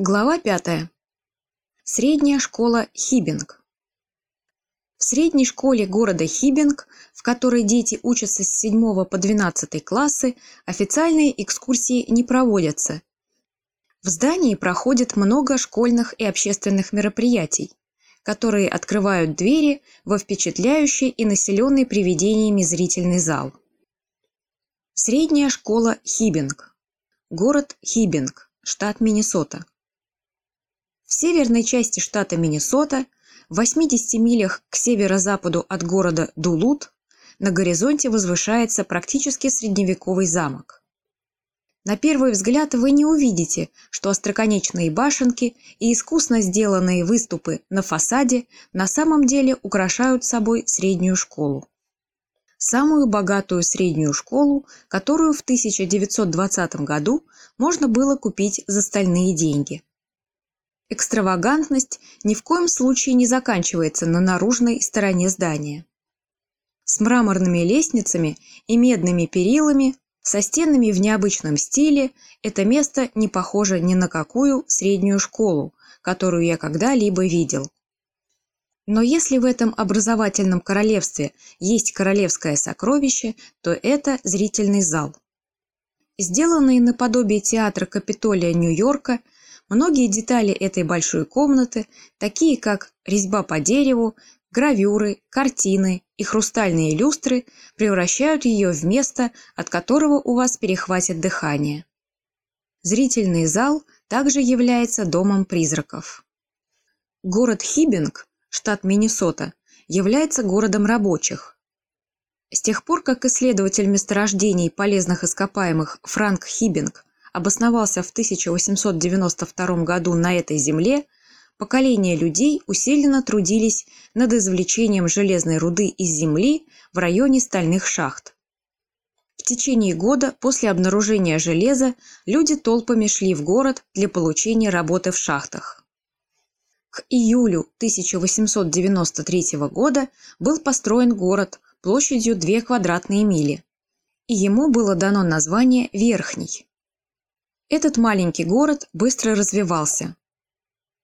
Глава 5. Средняя школа Хибинг. В средней школе города Хибинг, в которой дети учатся с 7 по 12 классы, официальные экскурсии не проводятся. В здании проходит много школьных и общественных мероприятий, которые открывают двери во впечатляющий и населенный привидениями зрительный зал. Средняя школа Хибинг. Город Хибинг, штат Миннесота. В северной части штата Миннесота, в 80 милях к северо-западу от города Дулут, на горизонте возвышается практически средневековый замок. На первый взгляд вы не увидите, что остроконечные башенки и искусно сделанные выступы на фасаде на самом деле украшают собой среднюю школу. Самую богатую среднюю школу, которую в 1920 году можно было купить за стальные деньги – Экстравагантность ни в коем случае не заканчивается на наружной стороне здания. С мраморными лестницами и медными перилами, со стенами в необычном стиле, это место не похоже ни на какую среднюю школу, которую я когда-либо видел. Но если в этом образовательном королевстве есть королевское сокровище, то это зрительный зал. Сделанный наподобие театра Капитолия Нью-Йорка – Многие детали этой большой комнаты, такие как резьба по дереву, гравюры, картины и хрустальные люстры, превращают ее в место, от которого у вас перехватит дыхание. Зрительный зал также является домом призраков. Город Хибинг, штат Миннесота, является городом рабочих. С тех пор, как исследователь месторождений полезных ископаемых Франк Хибинг обосновался в 1892 году на этой земле, поколения людей усиленно трудились над извлечением железной руды из земли в районе стальных шахт. В течение года после обнаружения железа люди толпами шли в город для получения работы в шахтах. К июлю 1893 года был построен город площадью 2 квадратные мили, и ему было дано название Верхний. Этот маленький город быстро развивался.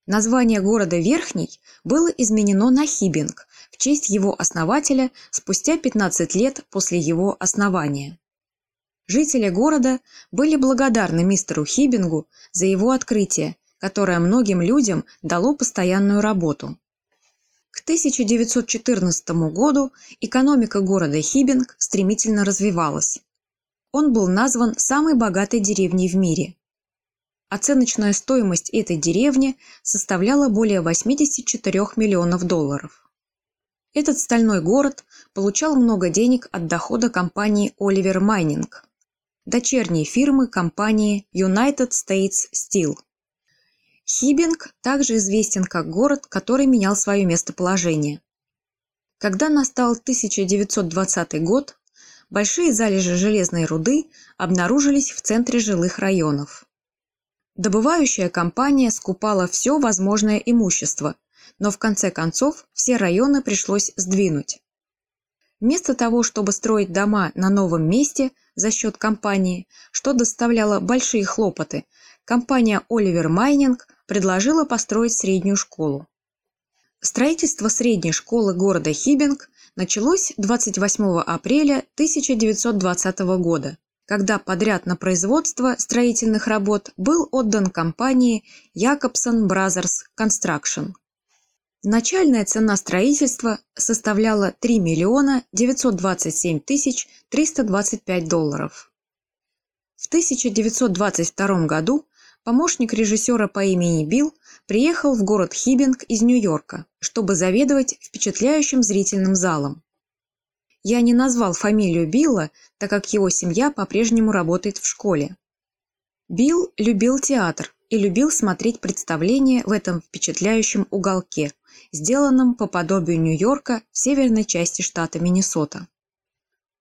Название города Верхний было изменено на Хибинг в честь его основателя спустя 15 лет после его основания. Жители города были благодарны мистеру Хибингу за его открытие, которое многим людям дало постоянную работу. К 1914 году экономика города Хибинг стремительно развивалась он был назван самой богатой деревней в мире. Оценочная стоимость этой деревни составляла более 84 миллионов долларов. Этот стальной город получал много денег от дохода компании Oliver Mining, дочерней фирмы компании United States Steel. Хибинг также известен как город, который менял свое местоположение. Когда настал 1920 год, большие залежи железной руды обнаружились в центре жилых районов. Добывающая компания скупала все возможное имущество, но в конце концов все районы пришлось сдвинуть. Вместо того, чтобы строить дома на новом месте за счет компании, что доставляло большие хлопоты, компания Oliver Mining предложила построить среднюю школу. Строительство средней школы города Хибинг началось 28 апреля 1920 года, когда подряд на производство строительных работ был отдан компании Jacobson Brothers Construction. Начальная цена строительства составляла 3 миллиона 927 тысяч 325 долларов. В 1922 году помощник режиссера по имени Билл приехал в город Хибинг из Нью-Йорка, чтобы заведовать впечатляющим зрительным залом. Я не назвал фамилию Билла, так как его семья по-прежнему работает в школе. Билл любил театр и любил смотреть представления в этом впечатляющем уголке, сделанном по подобию Нью-Йорка в северной части штата Миннесота.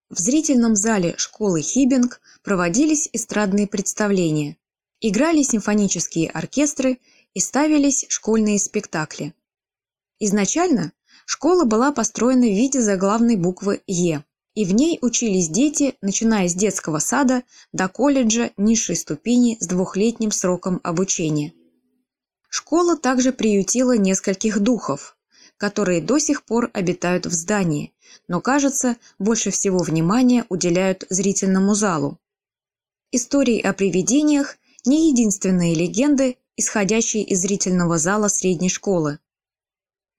В зрительном зале школы Хибинг проводились эстрадные представления, играли симфонические оркестры и ставились школьные спектакли. Изначально школа была построена в виде заглавной буквы «Е», и в ней учились дети, начиная с детского сада до колледжа низшей ступени с двухлетним сроком обучения. Школа также приютила нескольких духов, которые до сих пор обитают в здании, но, кажется, больше всего внимания уделяют зрительному залу. Истории о привидениях – не единственные легенды, исходящие из зрительного зала средней школы.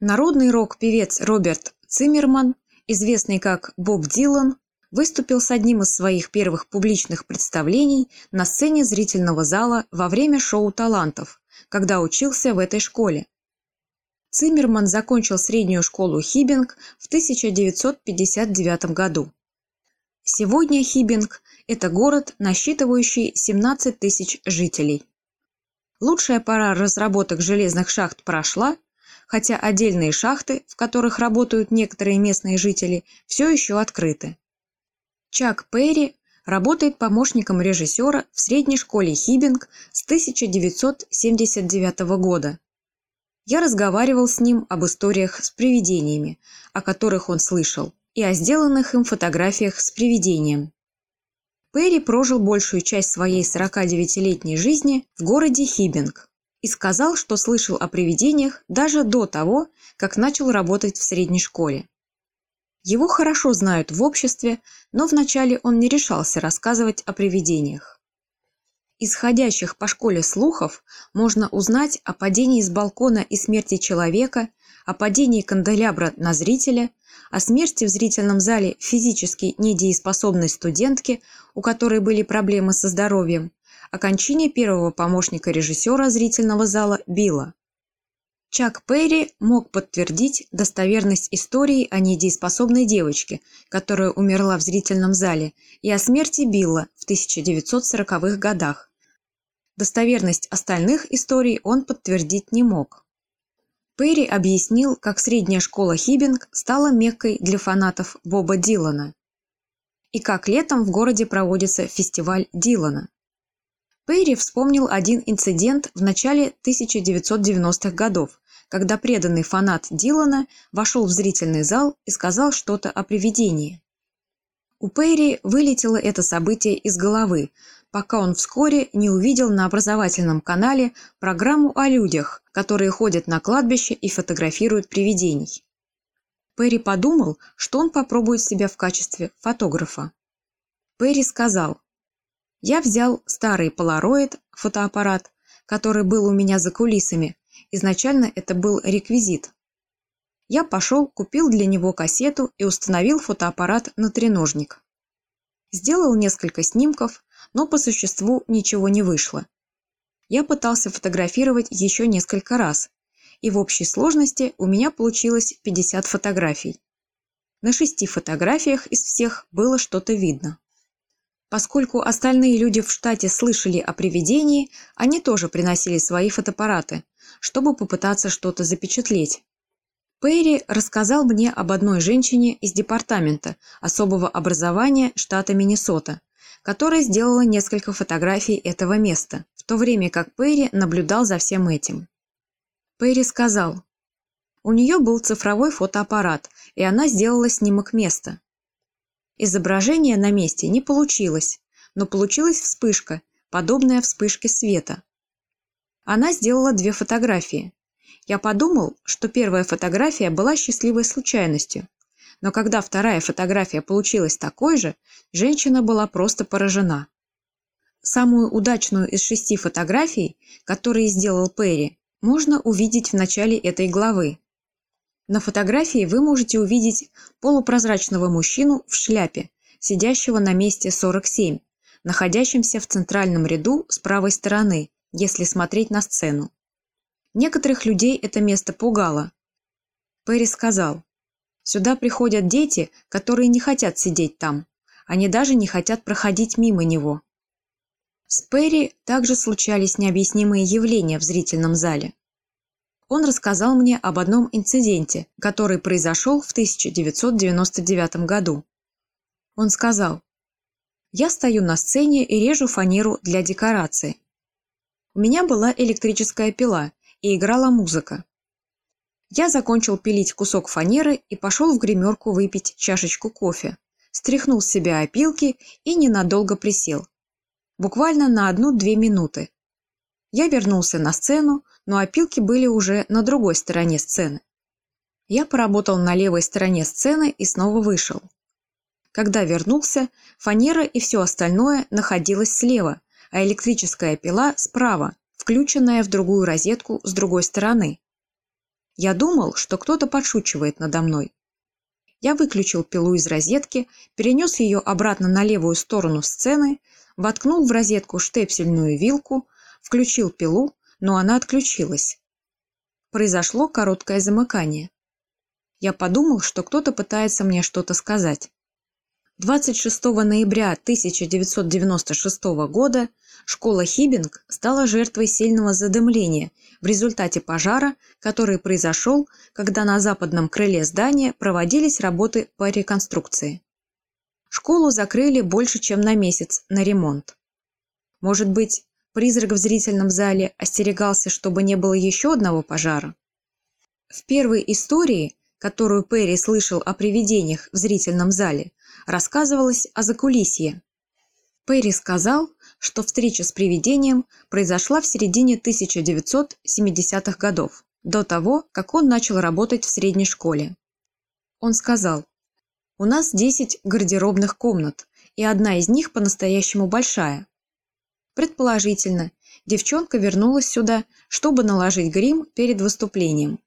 Народный рок-певец Роберт Циммерман, известный как Боб Дилан, выступил с одним из своих первых публичных представлений на сцене зрительного зала во время шоу талантов, когда учился в этой школе. Циммерман закончил среднюю школу Хибинг в 1959 году. Сегодня Хибинг – это город, насчитывающий 17 тысяч жителей. Лучшая пора разработок железных шахт прошла, хотя отдельные шахты, в которых работают некоторые местные жители, все еще открыты. Чак Перри работает помощником режиссера в средней школе Хибинг с 1979 года. Я разговаривал с ним об историях с привидениями, о которых он слышал, и о сделанных им фотографиях с привидением. Перри прожил большую часть своей 49-летней жизни в городе Хибинг и сказал, что слышал о привидениях даже до того, как начал работать в средней школе. Его хорошо знают в обществе, но вначале он не решался рассказывать о привидениях. Исходящих по школе слухов можно узнать о падении с балкона и смерти человека, о падении канделябра на зрителя, о смерти в зрительном зале физически недееспособной студентки, у которой были проблемы со здоровьем, о кончине первого помощника режиссера зрительного зала Билла. Чак Перри мог подтвердить достоверность истории о недееспособной девочке, которая умерла в зрительном зале, и о смерти Билла в 1940-х годах. Достоверность остальных историй он подтвердить не мог. Перри объяснил, как средняя школа Хибинг стала меккой для фанатов Боба Дилана и как летом в городе проводится фестиваль Дилана. Перри вспомнил один инцидент в начале 1990-х годов, когда преданный фанат Дилана вошел в зрительный зал и сказал что-то о привидении. У Перри вылетело это событие из головы, пока он вскоре не увидел на образовательном канале программу о людях, которые ходят на кладбище и фотографируют привидений. Перри подумал, что он попробует себя в качестве фотографа. Перри сказал, «Я взял старый полароид, фотоаппарат, который был у меня за кулисами, Изначально это был реквизит. Я пошел, купил для него кассету и установил фотоаппарат на треножник. Сделал несколько снимков, но по существу ничего не вышло. Я пытался фотографировать еще несколько раз, и в общей сложности у меня получилось 50 фотографий. На шести фотографиях из всех было что-то видно. Поскольку остальные люди в штате слышали о привидении, они тоже приносили свои фотоаппараты, чтобы попытаться что-то запечатлеть. Перри рассказал мне об одной женщине из департамента особого образования штата Миннесота, которая сделала несколько фотографий этого места, в то время как Перри наблюдал за всем этим. Перри сказал, у нее был цифровой фотоаппарат, и она сделала снимок места. Изображение на месте не получилось, но получилась вспышка, подобная вспышке света. Она сделала две фотографии. Я подумал, что первая фотография была счастливой случайностью. Но когда вторая фотография получилась такой же, женщина была просто поражена. Самую удачную из шести фотографий, которые сделал Перри, можно увидеть в начале этой главы. На фотографии вы можете увидеть полупрозрачного мужчину в шляпе, сидящего на месте 47, находящемся в центральном ряду с правой стороны, если смотреть на сцену. Некоторых людей это место пугало. Перри сказал, «Сюда приходят дети, которые не хотят сидеть там. Они даже не хотят проходить мимо него». С Перри также случались необъяснимые явления в зрительном зале. Он рассказал мне об одном инциденте, который произошел в 1999 году. Он сказал, «Я стою на сцене и режу фанеру для декорации. У меня была электрическая пила и играла музыка. Я закончил пилить кусок фанеры и пошел в гримерку выпить чашечку кофе, стряхнул с себя опилки и ненадолго присел. Буквально на одну-две минуты. Я вернулся на сцену, но опилки были уже на другой стороне сцены. Я поработал на левой стороне сцены и снова вышел. Когда вернулся, фанера и все остальное находилось слева, а электрическая пила справа, включенная в другую розетку с другой стороны. Я думал, что кто-то подшучивает надо мной. Я выключил пилу из розетки, перенес ее обратно на левую сторону сцены, воткнул в розетку штепсельную вилку, включил пилу, но она отключилась. Произошло короткое замыкание. Я подумал, что кто-то пытается мне что-то сказать. 26 ноября 1996 года школа Хибинг стала жертвой сильного задымления в результате пожара, который произошел, когда на западном крыле здания проводились работы по реконструкции. Школу закрыли больше, чем на месяц на ремонт. Может быть, призрак в зрительном зале остерегался, чтобы не было еще одного пожара? В первой истории, которую Перри слышал о привидениях в зрительном зале, рассказывалось о закулисье. Перри сказал, что встреча с привидением произошла в середине 1970-х годов, до того, как он начал работать в средней школе. Он сказал, «У нас 10 гардеробных комнат, и одна из них по-настоящему большая. Предположительно, девчонка вернулась сюда, чтобы наложить грим перед выступлением.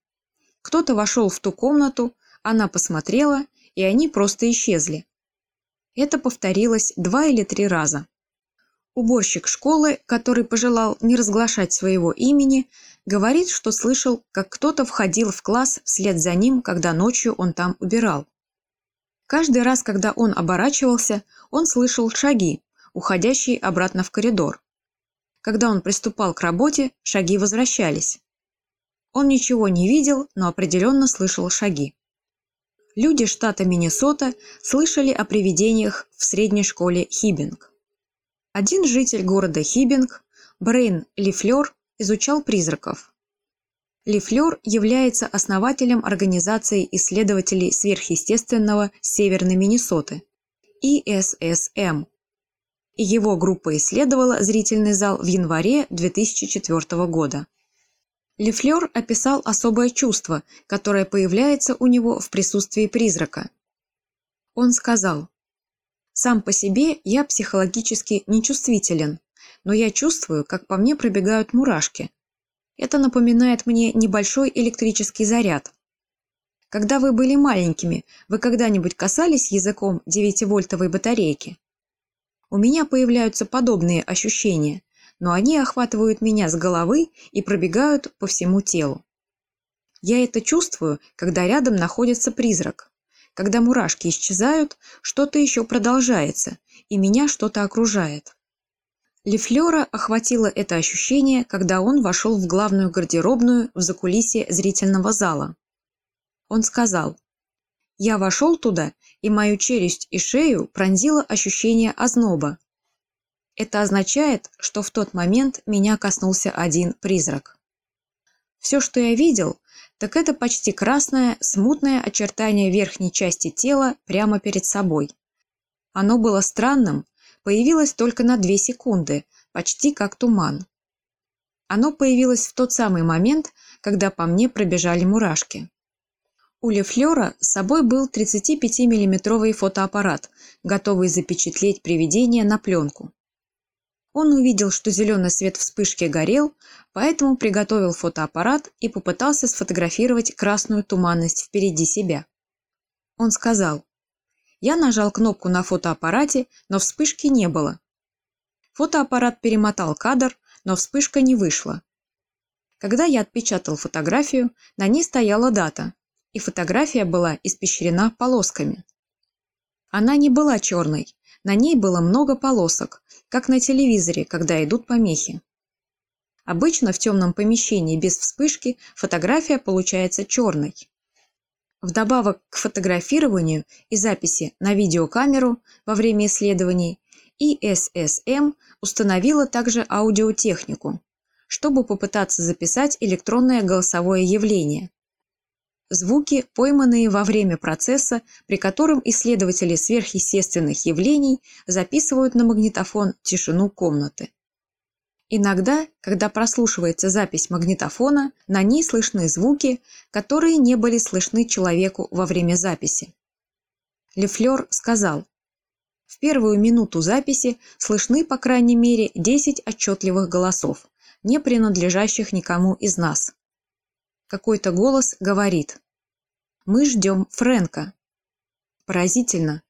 Кто-то вошел в ту комнату, она посмотрела, и они просто исчезли. Это повторилось два или три раза. Уборщик школы, который пожелал не разглашать своего имени, говорит, что слышал, как кто-то входил в класс вслед за ним, когда ночью он там убирал. Каждый раз, когда он оборачивался, он слышал шаги, уходящие обратно в коридор. Когда он приступал к работе, шаги возвращались. Он ничего не видел, но определенно слышал шаги люди штата Миннесота слышали о привидениях в средней школе Хибинг. Один житель города Хибинг, Брейн Лифлер, изучал призраков. Лифлер является основателем Организации исследователей сверхъестественного Северной Миннесоты – ИССМ. И его группа исследовала зрительный зал в январе 2004 года. Лефлер описал особое чувство, которое появляется у него в присутствии призрака. Он сказал, «Сам по себе я психологически нечувствителен, но я чувствую, как по мне пробегают мурашки. Это напоминает мне небольшой электрический заряд. Когда вы были маленькими, вы когда-нибудь касались языком 9-вольтовой батарейки? У меня появляются подобные ощущения, но они охватывают меня с головы и пробегают по всему телу. Я это чувствую, когда рядом находится призрак. Когда мурашки исчезают, что-то еще продолжается, и меня что-то окружает. Лефлера охватило это ощущение, когда он вошел в главную гардеробную в закулисье зрительного зала. Он сказал, «Я вошел туда, и мою челюсть и шею пронзило ощущение озноба, это означает, что в тот момент меня коснулся один призрак. Все, что я видел, так это почти красное, смутное очертание верхней части тела прямо перед собой. Оно было странным, появилось только на две секунды, почти как туман. Оно появилось в тот самый момент, когда по мне пробежали мурашки. У Лефлера с собой был 35-миллиметровый фотоаппарат, готовый запечатлеть привидение на пленку. Он увидел, что зеленый свет вспышки горел, поэтому приготовил фотоаппарат и попытался сфотографировать красную туманность впереди себя. Он сказал, «Я нажал кнопку на фотоаппарате, но вспышки не было. Фотоаппарат перемотал кадр, но вспышка не вышла. Когда я отпечатал фотографию, на ней стояла дата, и фотография была испещрена полосками. Она не была черной, на ней было много полосок, как на телевизоре, когда идут помехи. Обычно в темном помещении без вспышки фотография получается черной. Вдобавок к фотографированию и записи на видеокамеру во время исследований ИССМ установила также аудиотехнику, чтобы попытаться записать электронное голосовое явление, Звуки, пойманные во время процесса, при котором исследователи сверхъестественных явлений записывают на магнитофон тишину комнаты. Иногда, когда прослушивается запись магнитофона, на ней слышны звуки, которые не были слышны человеку во время записи. Лефлер сказал, в первую минуту записи слышны по крайней мере 10 отчетливых голосов, не принадлежащих никому из нас. Какой-то голос говорит «Мы ждем Фрэнка». Поразительно.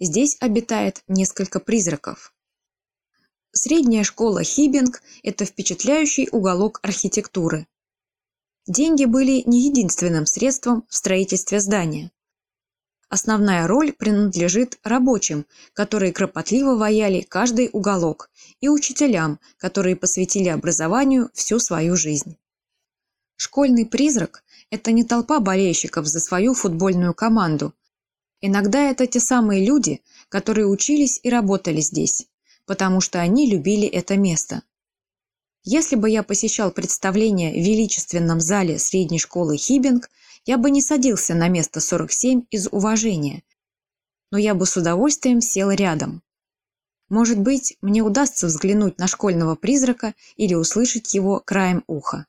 Здесь обитает несколько призраков. Средняя школа Хибинг – это впечатляющий уголок архитектуры. Деньги были не единственным средством в строительстве здания. Основная роль принадлежит рабочим, которые кропотливо ваяли каждый уголок, и учителям, которые посвятили образованию всю свою жизнь. Школьный призрак – это не толпа болельщиков за свою футбольную команду. Иногда это те самые люди, которые учились и работали здесь, потому что они любили это место. Если бы я посещал представление в величественном зале средней школы Хибинг, я бы не садился на место 47 из уважения, но я бы с удовольствием сел рядом. Может быть, мне удастся взглянуть на школьного призрака или услышать его краем уха.